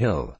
Hill.